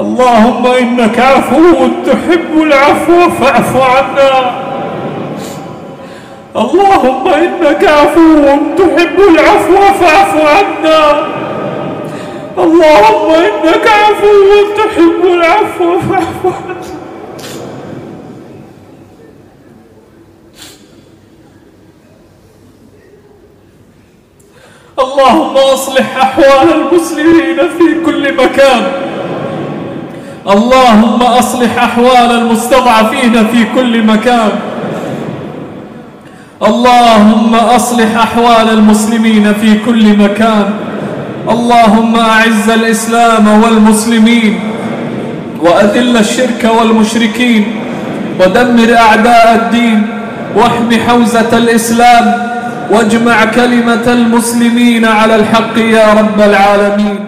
اللهم إنك عفو تحب العفو فاعف عنا. اللهم إنك عفو تحب العفو فاعف عنا. اللهم إنك عفو تحب العفو فاعف عنا. اللهم أصلح أحوال المسلمين في كل مكان. اللهم أصلح أحوال المستضعفين في كل مكان. اللهم أصلح أحوال المسلمين في كل مكان. اللهم أعز الإسلام والمسلمين وأذل الشرك والمشركين ودمر أعداء الدين واحم حوزة الإسلام واجمع كلمة المسلمين على الحق يا رب العالمين.